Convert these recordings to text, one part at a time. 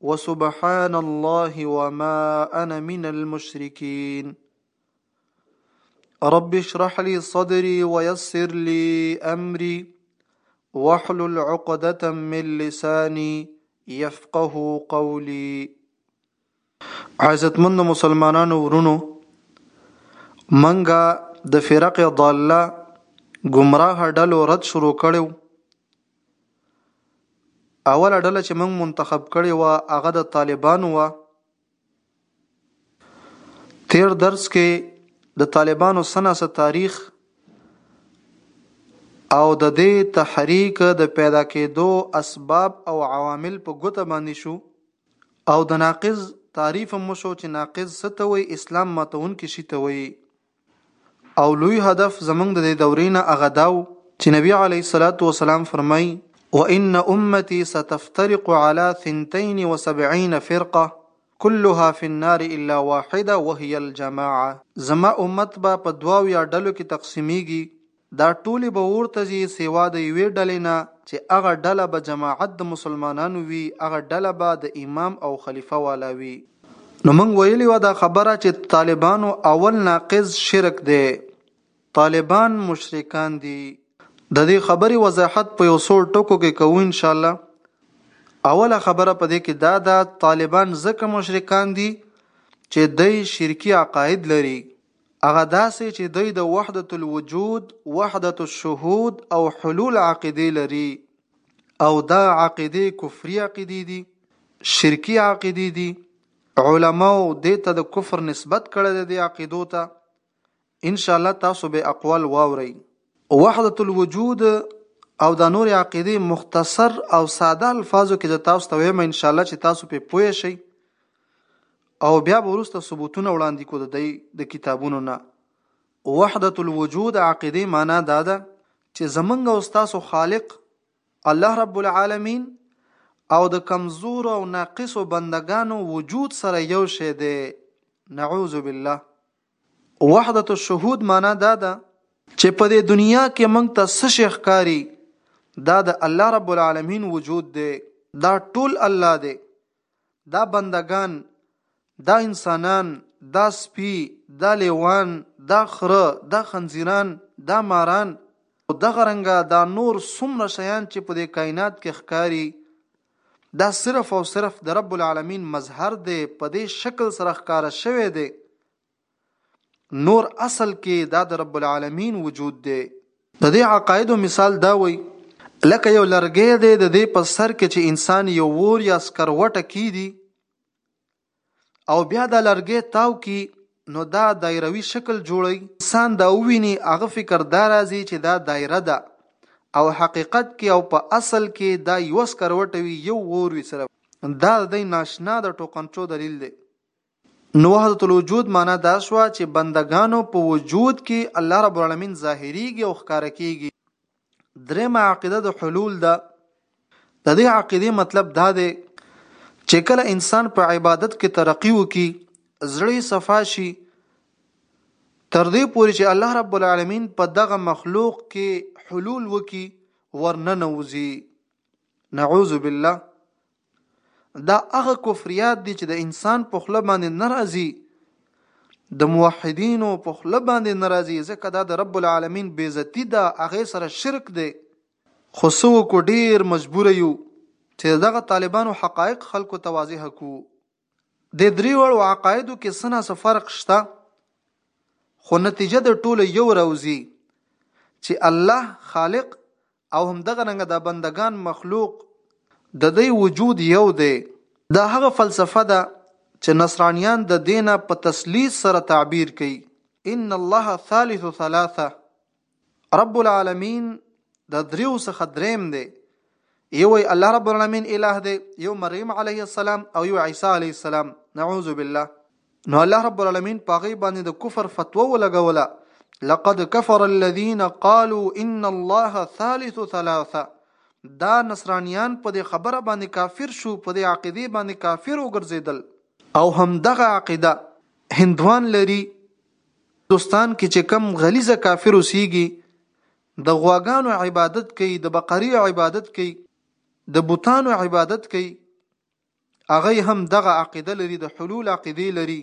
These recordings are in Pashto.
وسبحان الله وما أنا من المشركين رب اشرح لي صدري ويسر لي أمري واحلل عقدة من لساني يفقه قولي عزتمند مسلمانانو ورونو منګه د فرق ضاله گمراه ډلو رد شروع کړو اوله ډله چې موږ منتخب کړې و هغه د طالبانو و تیر درس کې د طالبانو سناسه تاریخ او د دې تحریک د پیدا کېدو اسباب او عوامل په ګوته باندې شو او د ناقض تعریف هم وشو چې ناقض څه ته وایي اسلام ماتونکي شي ته وایي او لوی هدف زمونږ د دې دورې نه هغه دا و چې نبی علیه الصلاة والسلام فرمایي وان امتي ستفترق على 72 فرقه كلها في النار الا واحده وهي الجماعه زما امت به په دواو یا ډلو کې تقسیمیږي دا ټولې به اورته ځي سوا د یوې ډلې نه چې هغه ډله به جماعت د مسلمانانو وي، هغه ډله به د امام او خلیفه والا وي. نو موږ ویلي وه دا خبره چې د طالبانو اول ناقض شرک دی، طالبان مشرکان دي. د دې خبرې وضاحت په یو څو ټکو کې کوو ان شاء الله. اوله خبره په دې کې دا ده طالبان ځکه مشرکان دي چې دی شرکي عقاید لري. هغه داسې چې دوی د وحدت الوجود، وحدت الشهود او حلول عقیدې لري او دا عقیدې کفري عقیدې دي، شرکي عقیدې دي، علماو دې ته د کفر نسبت کړی دی دې عقیدو ته، ان شاء الله تاسو به اقوال واورئ. وحدت الوجود او دا نور عقیدې مختصر او ساده الفاظو کې زه تاسو ته وایم ان شاء الله چې تاسو په پوه شئ. او بیا ورسته ثبوتونه وړاندې کو د دی د کتابونو نه وحدت الوجود عقیده معنا دا ده چې زمنګ او تاسو خالق الله رب العالمین او د کمزور او ناقص بندگانو وجود سره یو شی دی نعوذ بالله وحدت الشهود معنا دا ده چې په دې دنیا کې موږ ته څه شیخ کاری دا د الله رب العالمین وجود دی دا ټول الله دی دا بندګان دا انسانان دا سپی دا لیوان دا خره دا خنزیران دا ماران او دغه رنګه دا نور څومره شیان چې په دې کائنات کې ښکاری دا صرف او صرف د رب العالمین مظهر دی په دې شکل سره ښکارا شوی دی نور اصل کې دا د رب العالمین وجود دی د دې عقایدو مثال دا وي لکه یو لرګی دی د دې په سر کې چې انسان یو ور یا سکروټه کیدی او بیا د لرګی تاو کی نو دا دایروي شکل جوړي انسان دا ویني هغه فکر دا راځي چې دا دایره ده او حقیقت کې او په اصل کې دا یو سکروټه وی یو ور وی سره دا د ناشنا د ټوکنچو دلیل دی نوحدت الوجود معنی دا شوه چې بنده ګانو په وجود کې الله رب العالمین ظاهریږي او ښکاره کیږي درېمه عقیده د حلول ده د دې عقیده مطلب دا دی چې کله انسان په عبادت کې ترقی وکي زړی صفا شي تر دې پورې چې الله رب العالمین په دغه مخلوق کې حلول وکي ورننوځي نعوذ بالله دا هغه کفریات دي چې د انسان په خوله باندې نه راځي د موحدینو په خوله باندې نه راځي ځکه دا د رب العالمین بیزتی ده هغه سره شرک دی خو سو کو ډیر مجبور یو چې دغه طالبانو حقایق خلکو ته واضح کو دې دریوړو عقایدو کې څه ناڅه فرق شته خو نتیجه د ټولو یو راوځي چې الله خالق او هم دغه رنګ د بندگان مخلوق د دې وجود یو دی دا هغه فلسفه ده چې نصرانیان د دینه په تسلیث سره تعبیر کوي ان الله ثالث ثلاثه رب العالمین د دریو څخه دریم دی یو الله رب العالمین الہ دی یو مریم علیه السلام او یو عیسی علیه السلام نعوذ بالله نو الله رب العالمین پاغي باندې د کفر فتوا ولګوله لقد كفر الذين قالوا ان الله ثالث ثلاثه دا نصرانیان په دې خبره باندې کافر شو په دې عقیده باندې کافر وګرځیدل او هم دغه عقیده هندوان لري هندوستان کې چې کوم غلیظه کافر اوسیږي د غواګانو عبادت کوي د بقری عبادت کوي د بوتانو عبادت کوي هغه هم دغه عقیده لري د حلول عقیده لري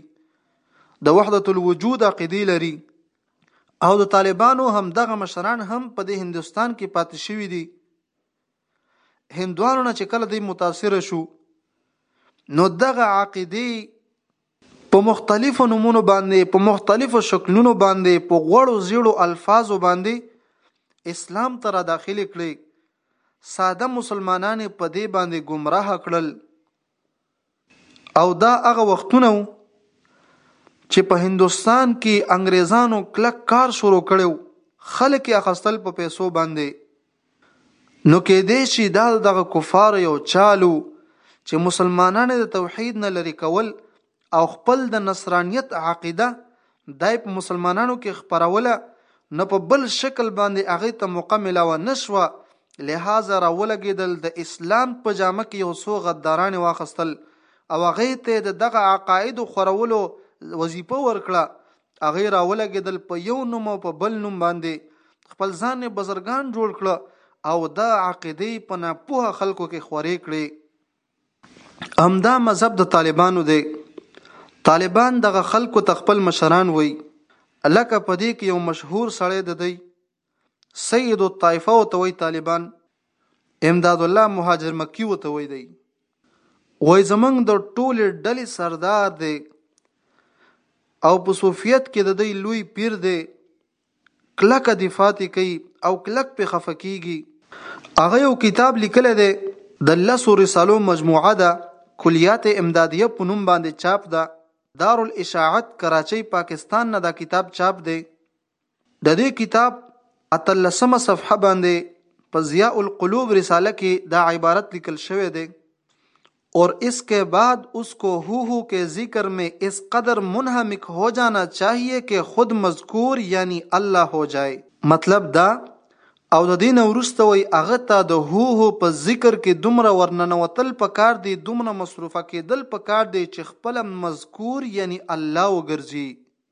د وحدت الوجود عقیده لري او د طالبانو هم دغه مشران هم په د هندستان کې پاتې شوی دي هندوانو نه چې کله دوی متاثر شو نو دغه عقیده په مختلفو نومونو باندې، په مختلفو شکلونو باندې، په غوړو زیړو الفاظو باندې اسلام ته راداخل کړې، ساده مسلمانان یې په دې باندې ګمراه کړل او دا هغه وختونه وو چې په هندوستان کې انګریزانو کلک کار شروع کړو، خلک یې اخستل په پیسو باندې. نو کېدای شي دا د دغه کفارو یو چال و چې مسلمانان یې د توحید نه لرې کول او خپل د نصرانیت عقیده دای په مسلمانانو کې خپروله نو په بل شکل باندې هغې ته موقع ملاوه نه شوه لهذا راولګېدل د اسلام په جامه کې یو څو غداران یې واخیستل او هغې ته د دغه عقایدو خورولو وظیفه ورکړه هغه راولګېدل په یو نوم او په بل نوم باندې خپل ځان بزرګان جوړ کړ او دا عقیده په ناپوه خلکو کې خورې کړې همدا مذهب د طالبانو دی طالبان دغه خلکو ته خپل مشران وای لکه په دې کې یو مشهور سړی د دی سید الطائفه او توي طالبان امداد الله مهاجر مکی او توي دی وای زمنګ د ټوله ډلې سردار دی او په صوفیت کې د دی لوی پیر دی کلک دفاع کوي او کلک په خفقېږي هغه یو کتاب لیکل دی د لسو رسالو مجموعه ده کلیات امدادیه په نوم باندې چاپ ده دارالاشاعت کراچۍ پاکستان نه دا کتاب چاپ دی د دې کتاب اتلسمه صفحه باندې په ضیاء القلوب رساله کې دا عبارت لیکل شوی دی اور اس کے بعد اس کو ہو ہو کے ذکر میں اس قدر منہمک ہو جانا چاہیے کہ خود مذکور یعنی الله ہو جائے مطلب دا او د دین ورسته وي هغه ته د هو هو په ذکر کې دومره ورننوتل پکار دی دومره مصروفه کېدل پکار دی چې خپل مذکور یعنی الله وګرځي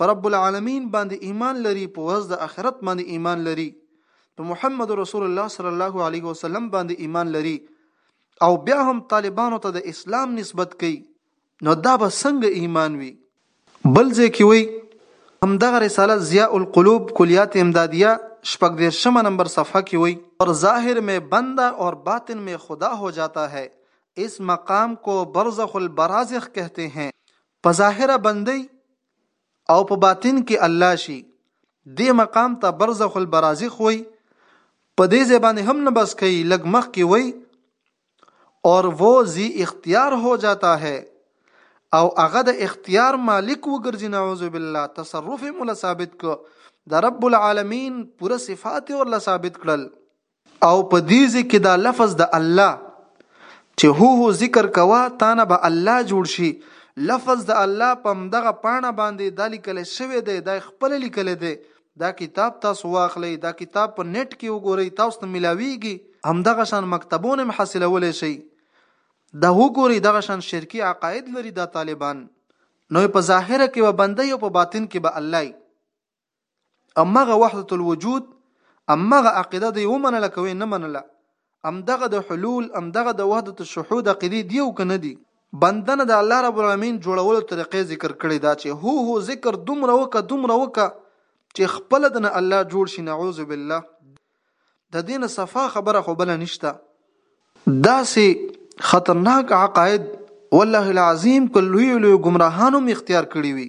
په رب العالمین باندې ایمان لري په ورځ د آخرت باندې ایمان لري په محمد رسول الله صلی الله علیه وسلم باندې ایمان لري او بیا هم طالبانو ته د اسلام نسبت کوي نو دا به څنګه ایمان وي بل ځکه وي هم دغه رساله ضیاء القلوب کلیات امدادیه شپږ دیرشمه نمبر صفحه کې وي پر ظاهر میں بنده اور باطن میں خدا ہو جاتا ہے اس مقام کو برزخ البرازخ کہتے ہیں په ظاهره بندي او په باطن کې الله شي دې مقام ته برزخ البرازخ وي په دې زبانه هم نه بس کوي لګ مخ کې وي اور وو زی اختیار هو جاتا ہے او هغه د اختیار مالک وګرځي نعوذ بالله تصرف مولا ثابت کو د رب العالمین پوره صفات ورله ثابت کړل او په دې ځای کې دا لفظ د الله چې هو هو ذکر کوه تانه به الله جوړ شي لفظ د الله په همدغه پاڼه باندې دا لیکل شوی دی دا خپل لیکل دی دا کتاب تاسو واخلئ دا کتاب په نت کې وګورئ تاسو ته ملاویږي همدغه شان مکتبونه هم حاصلولی شئ دا وګورئ دغه شان شرکی عقاید لري دا طالبان نو په ظاهره کې به بنده او په باطن کې به الله امغه وحدت الوجود امغه عقیده دی ومنله کوي نه منله امدغه د حلول امدغه د وحدت الشهود عقیده دی او کنه دی بندنه د الله رب العالمین جوړولو طریقې ذکر کړی دا چې هو هو ذکر دومره وکه دومره وکه چې خپل دنه الله جوړ شي نعوذ بالله د دین صفه خبره خو بل نشته دا سي خطرناک عقاید والله العظیم کلوی لوی گمراهانو اختیار کړی وي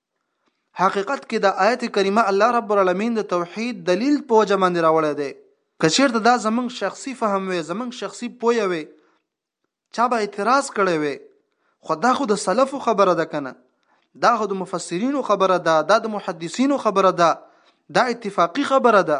حقیقت کې د آیت کریمه الله رب العالمین د توحید دلیل په وجه باندې راوړی دی کچیرته دا زمنګ شخصي فهم وي زمنګ شخصي پوی وي چا به اعتراض کړی وي خو دا خو د سلفو خبره ده کنه دا خو د مفسرینو خبره ده دا د محدثینو خبره ده دا اتفاقی خبره ده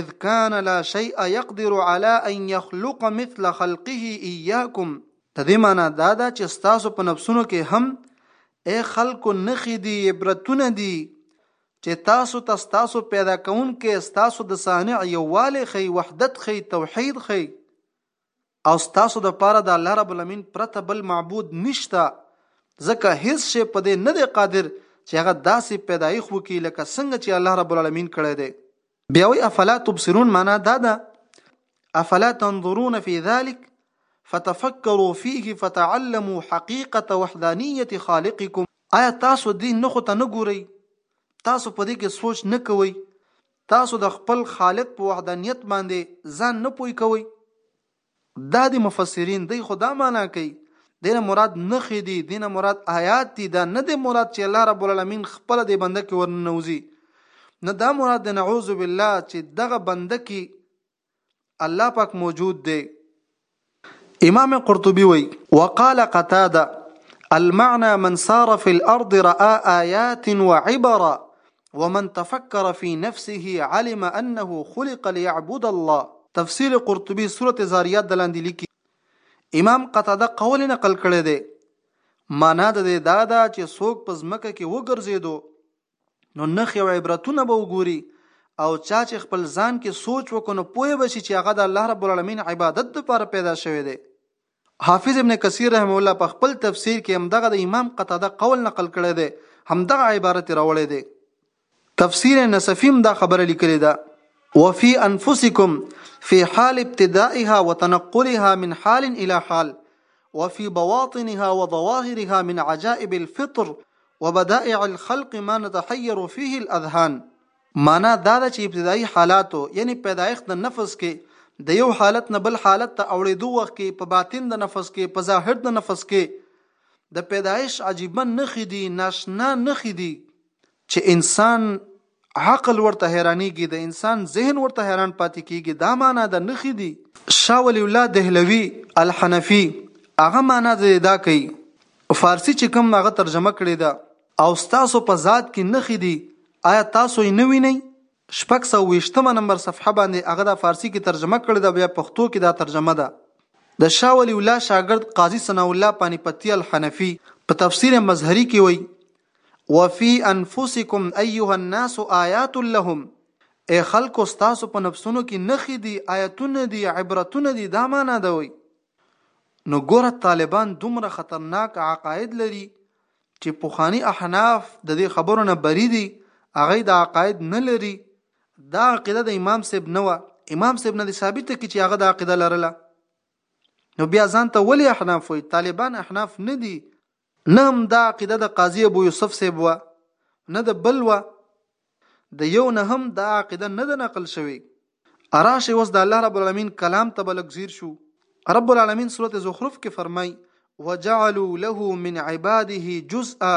اذ كان لا شيء يقدر على ان يخلق مثل خلقه اياكم د دې معنی دا ده چې تاسو په نفسونو کې هم اے خلکو نخې دي عبرتونه دي چې تاسو ته تاسو پیدا کون کې تاسو د صانع یووالی خي وحدت خي توحید خي او ستاسو د پاره د الله رب العالمین پرته بل معبود نشته ځکه هیڅ شی په دې نه دی قادر چې هغه داسې پیدایښت وکړي لکه څنګه چې الله رب العالمین کړی دی بیا وی افلا تبصرون معنا دا ده افلا تنظرون فی ذلک فتفکروا فیه فتعلموا حقیقت وحدانیت خالقکم آیا تاسو دې نه خو ته نه ګورئ تاسو په دې کې سوچ نه کوئ تاسو د خپل خالق په وحدانیت باندې ځان نه پوی کوئ دا د مفسرین دی خدا معنا کوي دینه مراد نخې دي دینه مراد آیات دي دا نه د مراد چې الله رب العالمین خپل د بنده کې ورننوزي نه دا مراد د نعوذ بالله چې دغه بنده کې الله پاک موجود دی امام قرطبي وی وقال قتاده المعنى من سار في الارض راى ايات وعبر ومن تفكر في نفسه علم انه خلق ليعبد الله تفسیر قرطبي سورته زاریات د لاندې لیکي امام قتاده قول نقل کړی دی معنا د دې دا ده چې څوک په ځمکه کې وګرځېدو نو نخې او عبرتونه به وګوري او چا چې خپل ځان کې سوچ وکړو نو پوه به شي چې هغه د الله رب العالمین عبادت لپاره پیدا شوی دی حافظ ابن کثیر رحم الله په خپل تفسیر کې هم دغه د امام قتاده قول نقل کړی دی هم دغه عبارت راوړی دی تفسیر نصفیم دا خبره لیکلی ده وفي انفسکم فی حال ابتدائها وتنقلها من حال الى حال وفي بواطنها وظواهرها من عجائب الفطر وبدائع الخلق ما نتحیر فيه الاذهان مانا دا ده چې ابتدایي حالاتو یعنی پیدایښت د نفس کې د یو حالت نه بل حالت ته اوړېدو وخت کې په باطن د نفس کې په ظاهر د نفس کې د پیدایش عجیبه نخې دي ناشنا نخې دي چې انسان عقل ورته حیرانیږي د انسان ذهن ورته حیران پاتې کیږي دا معنا د نخي دي. شاه ولي الله دهلوي الحنفي هغه معنا د دا کوي فارسي چې کوم هغه ترجمه کړې ده. او ستاسو په ذات کې نخي دي ایا تاسو یې نه وینئ؟ شپږ سوه ویشتمه نمبر صفحه باندې هغه دا فارسي کې ترجمه کړې ده بیا پښتو کې دا ترجمه ده. د شاه ولي الله شاګرد قاضي ثناء الله پانیپتي الحنفي په تفسیر مظهري کې وایي وفی انفسکم ایها الناس آیات لهم، ای خلکو ستاسو په نفسونو کې نښې دي، آیتونه دي، عبرتونه دي، دا مانا ده وایي. نو ګوره طالبان دومره خطرناک عقاید لري چې پخواني احناف د دې خبرو نه بري دي، هغوی دا عقاید نه لري، دا عقیده د امام صاحب نه وه، امام صاحب نه دې ثابته کړي چې هغه دا عقیده لرله، نو بیا ځان ته ولې احناف وایي، طالبان احناف نه دي. نه هم دا عقیده د قاضي ابو یوسف صیب وه نه د بل وه د یو نه هم دا عقیده نه ده نقل شوې اراشي اوس د الله رب العالمین کلام ته بلک زیر شو رب العالمین سورت زخرف کې فرمای وجعلوا له من عباده جزءا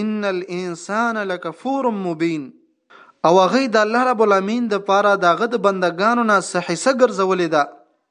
ان الانسان لکفور مبین او هغه د الله رب العالمین د پاره دغه د بندگانو نه صحیحه ګرځولې ده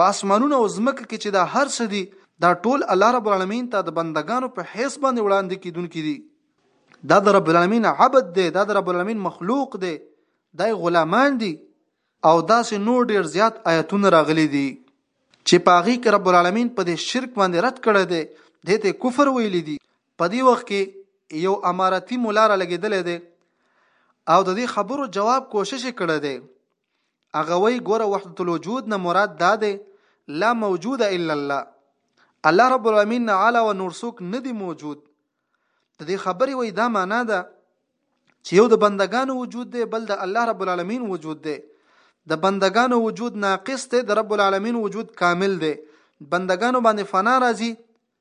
په اسمانونو او ځمکه کې چې دا هر څه دي دا ټول الله رب العالمین ته د بندګانو په حیث باندې وړاندې کیدونکي دي دا د رب العالمین عبد دی دا د رب العالمین مخلوق دی دا غلامان دي او داسې نور ډیر زیات آیتونه راغلي دي چې پاغي کې رب العالمین په دې شرک باندې رد کړی دی دې ته کفر ویل دي په دې وخت کې یو اماراتي مولا را لګیدل دی او د دې خبرو جواب کوشش کړی دی هغه وی ګوره وحدت الوجود نه مراد دا دی لا موجود الا الله الله رب العالمین نه علا و نور څوک نه دی موجود د دې خبرې وای دا معنا ده چې یو د بندگانو وجود دی بل د الله رب العالمین وجود دی د بندگانو وجود ناقص دی د رب العالمین وجود کامل دی بندگانو باندې فنا راځي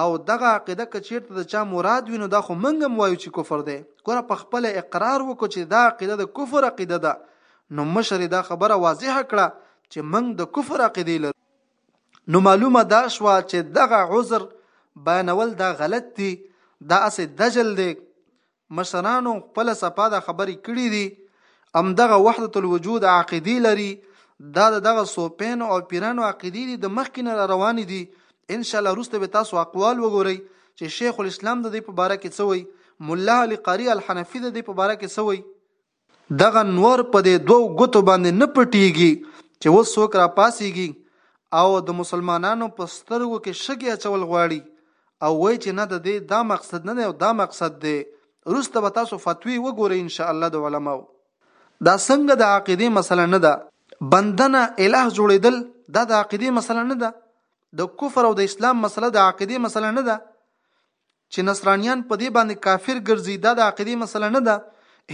او دغه عقیده که چیرته د چا مراد وي نو دا خو موږ هم وایو چې کفر دی ګوره په خپل اقرار وکړو چې دا عقیده د کفر عقیده ده نو مشر دا خبره واضحه کړه چې موږ د کفر عقیده لرو نو معلومه دا شو چې دغه عذر بیانول دا غلط دی دا اسې دجل دی مشرانو خپل صفا د خبرې کړې دي ام دغه وحدت الوجود عقیدی لري دا دغه سوپین او پیرانو عقیدی دي د مخکې نه روان دي ان شاء الله روسته به تاسو اقوال وګورئ چې شیخ الاسلام د دې په باره کې څه وایي مولا علي قاری الحنفي د دې په باره کې څه وایي دغه نور په دې دوو ګوتو باندې نه پټېږي چې اوس څوک راپاڅېږي او د مسلمانانو په سترګو کې شګې اچول غواړي او وایي چې نه د دې دا مقصد نه دی او دا مقصد دی، وروسته به تاسو فتوې وګورئ ان شاء الله د علماوو. دا څنګه د عقیدې مسله نه ده؟ بنده نه اله جوړېدل دا د عقیدې مسله نه ده؟ د کفر او د اسلام مسله د عقیدې مسله نه ده؟ چې نصرانیان په دې باندې کافر ګرځي دا د عقیدې مسله نه ده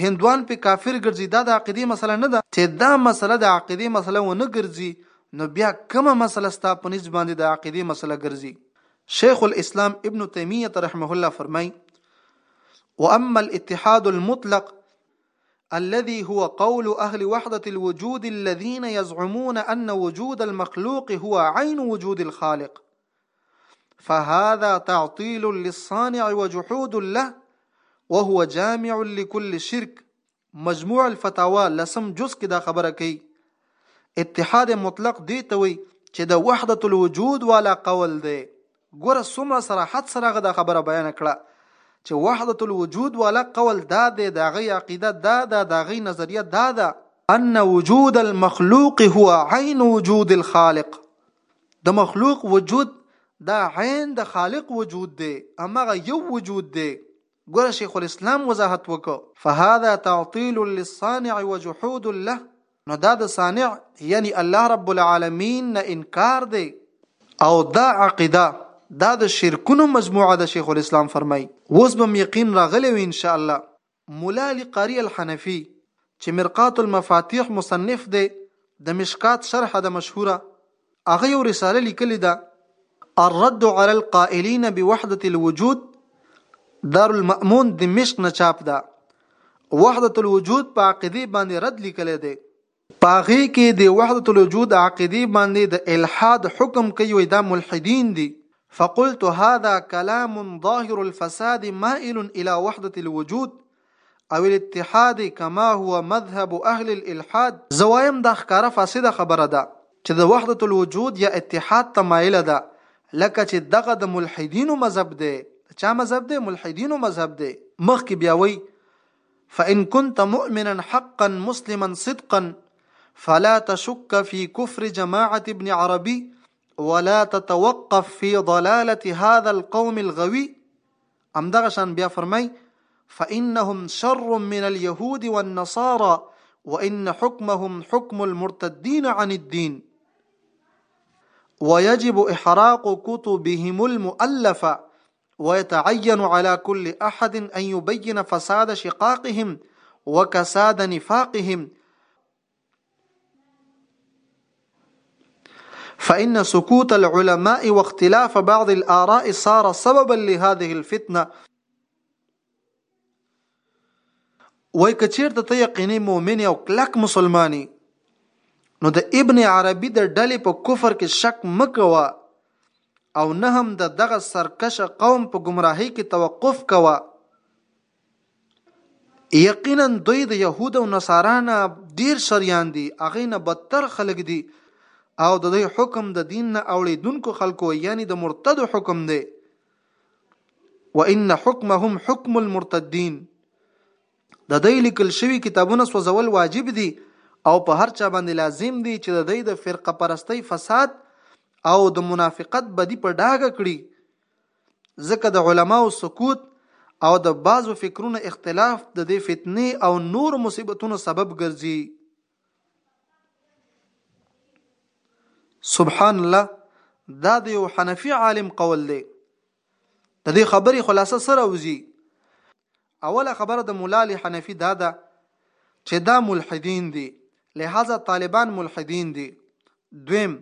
هندوان په کافر ګرځي دا د عقیدې مسله نه ده چې دا مسله د عقیدې مسله ونه ګرځي نو بیا کومه مسله ستا په نسبت باندې د عقیدې مسله ګرځي شیخ الاسلام ابن تیمیه رحمه الله فرمای واما الاتحاد المطلق الذي هو قول اهل وحده الوجود الذين يزعمون ان وجود المخلوق هو عين وجود الخالق فهذا تعطيل للصانع وجحود له وهو جامع لكل شرك مجموع الفتاوا لسم جز کې دا خبره کوي اتحاد مطلق دی ته وي چې د وحدت الوجود والا قول دی ګوره څومره صراحت سره غو دا خبره بیان کړه چې وحدت الوجود والا قول دا دی دا غي عقیده دا دا دا غي نظریه دا دا ان وجود المخلوق هو عین وجود الخالق د مخلوق وجود دا عین د خالق وجود دی همغه یو وجود دی ګوره شیخ الاسلام وضاحت وکړو فهذا تعطیل للصانع وجحود له نو دا د صانع یعنی الله رب العالمین نه انکار دی او دا عقیده دا د شرکونو مجموعه د شیخ الاسلام فرمای اوس به یقین راغلی وي ان شاء الله ملا علي قاري الحنفي چې مرقات المفاتيح مصنف دی د مشکات شرح ده مشهوره هغه یو رساله لیکلې ده الرد على القائلين بوحدة الوجود دار المأمون دمشق نه چاپ ده وحدة الوجود په عقیده باندې رد لیکلې ده په هغې کې د وحدت الوجود عقیدې باندې د الحاد حکم کوي وایي دا ملحدین دي فقلت هذا کلام ظاهر الفساد مائل الى وحدت الوجود او الاتحاد کما هو مذهب اهل الالحاد زوایم دا ښکاره فاسده خبره ده چې د وحدت الوجود یا اتحاد ته مائل ده لکه چې دغه د ملحدینو مذهب دی چا مذهب دی ملحدینو مذهب دی مخکې بیا وایي فإن كنت مؤمنا حقا مسلما صدقا فلا تشك في كفر جماعة ابن عربي ولا تتوقف في ضلالة هذا القوم الغوي ام دغشان بيا فرمي فإنهم شر من اليهود والنصارى وإن حكمهم حكم المرتدين عن الدين ويجب إحراق كتبهم المؤلفة ويتعين على كل أحد أن يبين فساد شقاقهم وكساد نفاقهم فإن سكوت العلماء واختلاف بعض الآراء صار سببا لهذه الفتنة وای کچیرته ته یقیني مؤمن او کلک مسلمانی نو د ابن عربي د ډلې په کفر کې شک مکوه او نه هم د دغه سرکشه قوم په گمراهۍ کې توقف کوه یقینا دوی د يهود او نصارانه ډیر شریان دي اغه نه بدتر خلک دي او د دوی حکم د دین نه اوړیدونکو خلکو یعنی د مرتد حکم دی وان حکمهم حکم المرتدین د دې لیکل شوی کتابونه سوځول واجب دي او په هر چا باندې لازم دي چې د دې د فرقه پرستی فساد او د منافقت بدی په ډاګه کړي ځکه د علماو سکوت او د بعضو فکرونو اختلاف د دې فتنې او نور مصیبتونو سبب ګرځي سبحان الله دا د یو حنفي عالم قول دی د دې خبرې خلاصه سره وزي اوله خبره د مولا علي حنفي دا ده چې دا ملحدین دي لہذا طالبان ملحدین دي دویم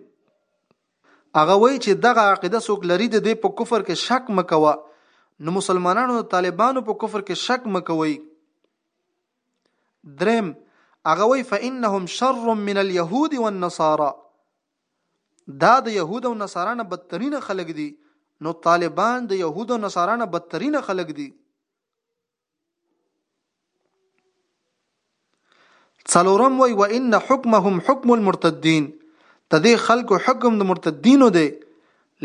هغه وایي چې دغه عقیده څوک لري د دې په کفر کې شک مکوه نو مسلمانانو د طالبانو په کفر کې شک مکوي دریم هغه وی فانهم شر من اليهود والنصارى دا د يهود او نصارا نه بدترین خلک دي نو طالبان د يهود او نصارا نه بدترین خلک دي څلورم وی و ان حکمهم حکم المرتدین د دې خلکو حکم د مرتدینو دی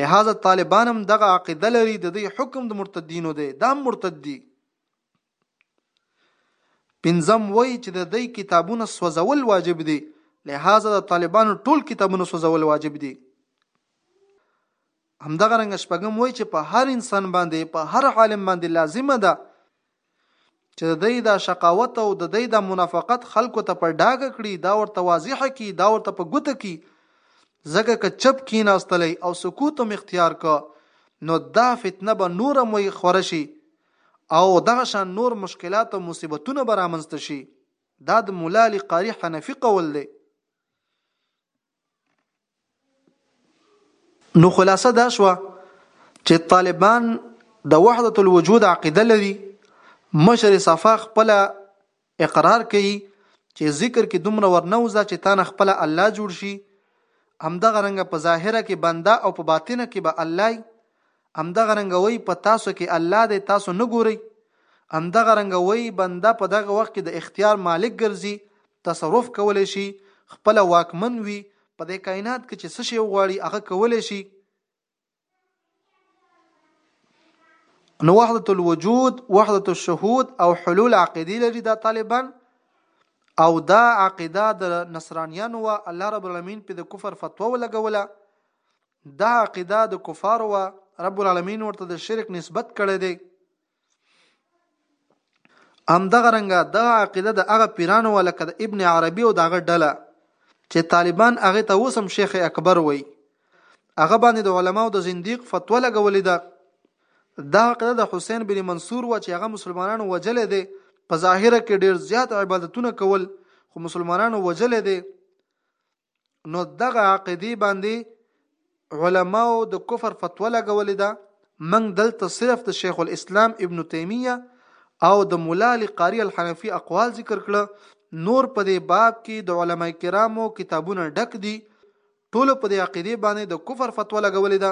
لہذا طالبان هم دغه عقیده لري د دې حکم د مرتدینو دی دا مرتد دي پنځم وایي چې د دوی کتابونه سوځول واجب دي لهذا د طالبانو ټول کتابونه سوځول واجب دي همدغه رنګ شپږم وایي چې په هر انسان باندې په هر عالم باندې لازمه ده چې د دوی د شقاوت او د دوی د منافقت خلکو ته په ډاګه کړي دا ورته واضح کړي دا ورته په ګوته کړي ځکه که چپ کیناستلی او سکوت هم اختیار که نو دا فتنه به نوره مو خوره شي او دغه شان نور مشکلات او مصیبتونه به رامنځته شي دا د مولا علي قاري حنفي قول دی نو خلاصه دا شوه چې طالبان د وحدت الوجود عقیده لري مشر صفا خپل اقرار کوي چې ذکر کې دومره ورنه وځه چې تانه خپله الله جوړ شي همدغه رنګ په ظاهره کې بنده او په باطنه کې به الله همدغه رنګ وای په تاسو کې الله دی تاسو نه ګورئ همدغه رنګ وای بنده په دغه وخت کې د اختیار مالک ګرځي تصرف کولای شي خپل واکمن وي په دې کائنات کې چې څه شی وغواړي هغه کولای شي نو وحدت الوجود وحدت الشهود او حلول عقیده لري دا طالبان او دا عقیده د نصرانیانو و الله رب العالمین په د کفر فتوا ولګوله دا عقیده د کفارو و رب العالمین ورته د شرک نسبت کړی دی همدغه رنګه دغه عقیده د هغه پیرانو ولکه د ابن عربي او دغه ډله چې طالبان هغه ته اوس هم شیخ اکبر وای هغه باندې د علماو د زنديق فتوا لګولې ده دا عقیده د حسین بن منصور و چې هغه مسلمانانو وجلې دي په ظاهره کې ډیر زیات عبادتونه کول خو مسلمانانو وجلې دي نو دغه عقیدی باندې علماو د کفر فتوا لګولې ده من دلته صرف د شیخ الاسلام ابن تیمیه او د مولا علی قاری الحنفی اقوال ذکر کړه نور په دې باب کې د علما کرامو کتابونه ډک دي ټول په دې عقیده باندې د کفر فتوا لګولې ده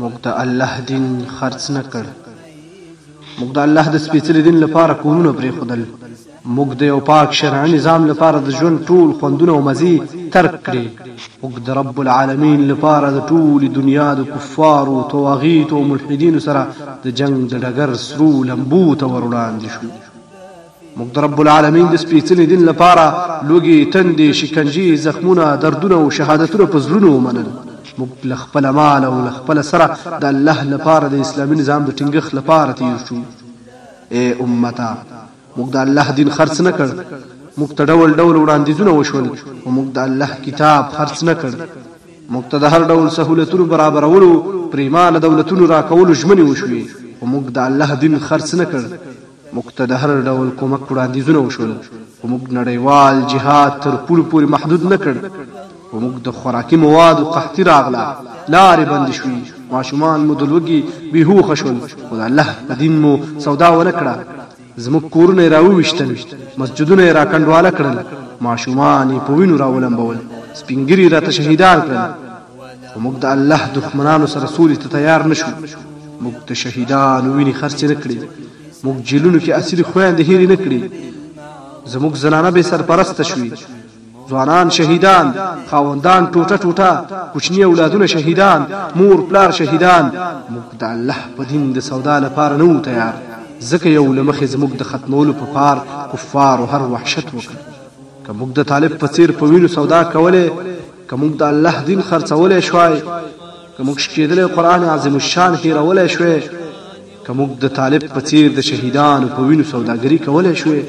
موږ د الله دین خرڅ نه کړ. موږ د الله د سپېڅلي دین لپاره کورونه پرېښودل. موږ د یو پاک شرعي نظام لپاره د ژوند ټول خوندونه او مزې ترک کړې. موږ د رب العالمین لپاره د ټولې دنیا د کفارو، طواغیتو او ملحدینو سره د جنګ د ډګر سرو لمبو ته ور وړاندې شو. موږ د رب العالمین د سپېڅلي دین لپاره لوږې، تندې، شکنجې، زخمونه، دردونه او شهادتونه په زړونو ومنل. موږ له خپله ماله او له خپله سره د الله لپاره د اسلامي نظام د ټینګښت لپاره تېر شو. ای امته! موږ د الله دین خرڅ نه کړ. موږ ته ډول ډول وړاندیزونه وشول، خو موږ د الله کتاب خرڅ نه کړ. موږ ته د هر ډول سهولتونو برابرولو، پرېمانه دولتونو راکولو ژمنې وشوې، خو موږ د الله دین خرڅ نه کړ. موږ ته د هر ډول کمک وړاندیزونه وشول، خو موږ نړیوال جهاد تر پولو پورې محدود نه کړ. په موږ د خوراکي موادو قحطي راغله، لارې بندې شوې، ماشومان مو د لوږې بې هوښه شول، خو د الله په دین مو سودا ونه کړه. زموږ کورونه یې راوویشتل، مسجدونه یې راکنډواله کړل، ماشومان یې په وینو راولمبول، سپین ږیري یې راته شهیدان کړل. خو موږ د الله دښمنانو سره سولې ته تیار نه شو، موږ د شهیدانو وینې خرڅې نه کړې، موږ جیلونو کې اسیرې خویندې هیرې نه کړې، زموږ زنانه بې سرپرسته شوې، ځوانان شهیدان، خاوندان ټوټه ټوټه، کوچني اولادونه شهیدان، مور پلار شهیدان، موږ د الله په دین د سودا لپاره نه وو تیار، ځکه یو له مخې زموږ د ختمولو په پار کفارو هر وحشت وکړ، که موږ د طالب په څیر په وینو سودا کولای، که موږ د الله دین خرڅولی شوای، که موږ شکېدلی قرآن عظیم الشان هېرولی شوی، که موږ د طالب په څېر د شهیدانو په وینو سوداګري کولی شوې،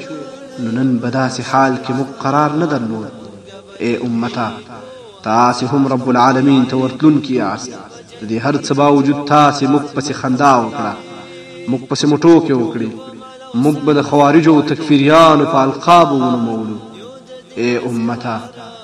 نو نن به داسې حال کې موږ قرار نه درلود. ای امته! تاسې هم رب العالمین ته ورتلونکي یاست. د دې هر څه باوجود تاسې موږ پسې خندا وکړه، موږ پسې مو ټوکې وکړې، موږ به د خوارجو او تکفیریانو په القابو ونومولو. ای امته!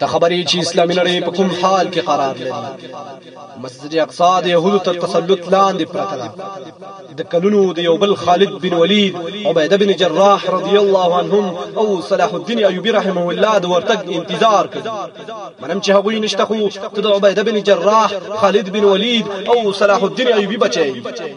ته خبر یې چې اسلامي نړۍ په کوم حال کې قرار لري مسجد اقصا د يهودو تر تسلط لاندې پرته ده د کلونو د یو بل خالد بن ولید عبیده بن جراح رضی الله عنهم او صلاح الدین ایوبی رحمه الله د ورتګ انتظار کوي منم چې هغوی نشته خو ته د عبیده بن جراح خالد بن ولید او صلاح الدین ایوبی بچي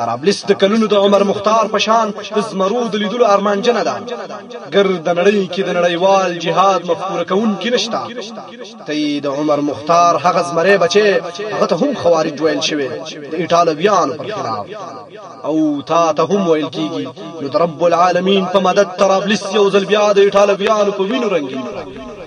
طرابلس د کلونو د عمر مختار په شان د زمرو د لیدلو ارمانجنه ده ګر د نړۍ کې د نړیوال جهاد مفکوره کوونکي نشته ته د عمر مختار هغه زمری بچي هغه ته هم خوارج ویل شوی د ایټالویانو پر خلاف او تا ته هم ویل کیږي نو د رب العالمین په مدد طرابلس یو ځل بیا د ایټالویانو په وینو رنګین کړه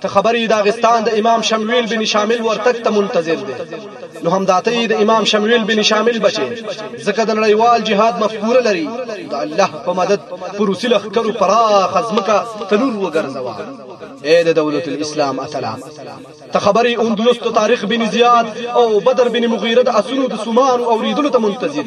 ته خبر یی داغستان د امام شمویل بن شامل ورتګ ته منتظر دی نو هم داته یی د امام شمویل بن شامل بچي ځکه د نړیوال جهاد مفکوره لري د الله په مدد پروسی لخکرو پرا خزمکا تلور وګرځوا اے د دولت الاسلام اتلا ته خبري اندلس ته طارق بن زیاد او بدر بن مغیره د اسونو د سومان او ریدلو ته منتظر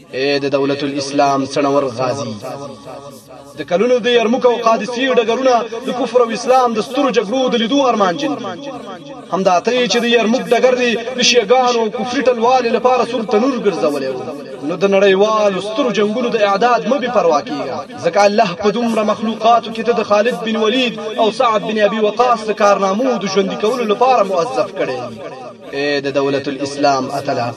اې د دولت الاسلام څڼور غازی د کلونو د یرموک او قادسی ډګرونه د کفر او اسلام د سترو جګړو د لیدو ارمانجن دي همدا ته چې د یرموک ډګر دی د شیګانو کفري ټلوالې لپاره سور تنور ګرځولې و نو د نړیوالو سترو جنگونو د اعداد مبي پروا کیږي ځکه الله په دومره مخلوقاتو کې ته د خالد بن ولید او سعد بن ابي وقاص د کارنامو د ژوند کولو لپاره موظف کړي د دولت الاسلام اتلا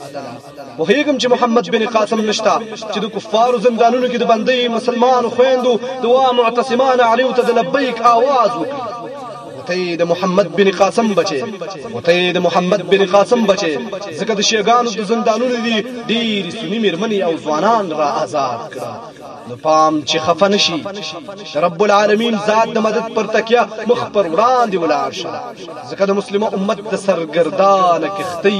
پوهیږم چې محمد بن قاسم نشتا چې د کفارو زندانونو کې د بندي مسلمان خويندو دوا معتصمان علی ته د لبیک आवाज وکړي وته د محمد بن قاسم بچي وته د محمد بن قاسم بچي ځکه د شیګانو د زندانونو دي ډیر سنی مرمنې او ځوانان را آزاد کړه نو پام چې خفه نشي رب العالمین ذات د مدد پر تکیا مخ پر وړاندې ولاړ شه ځکه د مسلمه امت د سرګردان کښتی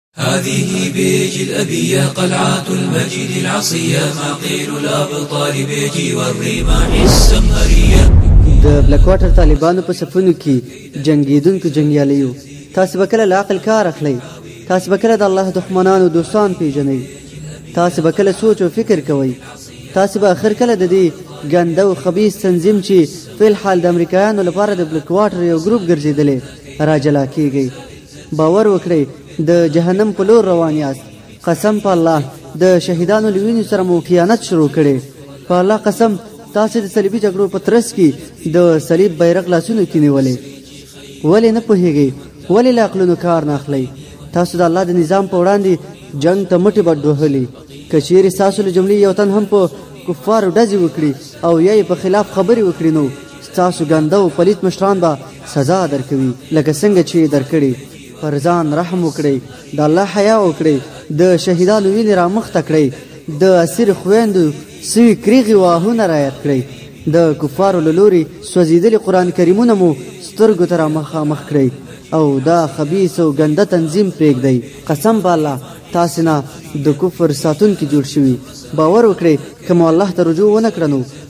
هذه بيج الأبية قلعة المجد العصية معقيل الأبطال بيجي والرماح السمرية د بلک واټر طالبانو په صفونو کې جنگیدونکو جنگیالیو تاسو به کله له عقل کار اخلئ تاسو به کله د الله دښمنانو دوستان پیژنئ تاسو به کله سوچ او فکر کوئ تاسو به اخر کله د دې ګنده او خبیث تنظیم چې فل حال د امریکایانو لپاره د بلک واټر یو ګروپ ګرځیدلی راجلا کیږئ باور وکړئ د جهنم په لور روان یاست قسم په الله د شهیدانو له وینو سره مو خیانت شروع کړی په الله قسم تاسو د صلیبي جګړو په ترڅ کې د صلیب بیرغ لاسونو کې نیولې ولې نه پوهیږئ ولې له عقلونو کار نه اخلئ تاسو د الله د نظام په وړاندې جنگ ته مټې بډ وهلي که چیرې ستاسو له جملې یو تن هم په کفارو ډزې وکړي او یا یې په خلاف خبرې وکړي نو ستاسو ګنده او پلیت مشران به سزا درکوي لکه څنګه چې یې درکړې پر ځان رحم وکړئ د الله حیا وکړئ د شهیدانو وینې رامخته کړئ د اسیر خویندو سوي کریغي واهونه رایاد کړئ د کفارو له لوري سوځېدلي قرآن کریمونه مو سترګو ته رامخامخ کړئ او دا خبیث او ګنده تنظیم پرېږدئ قسم په الله تاسې نه د کفر ساتونکي جوړ شوي باور وکړئ که مو الله ته رجوع ونه کړه نو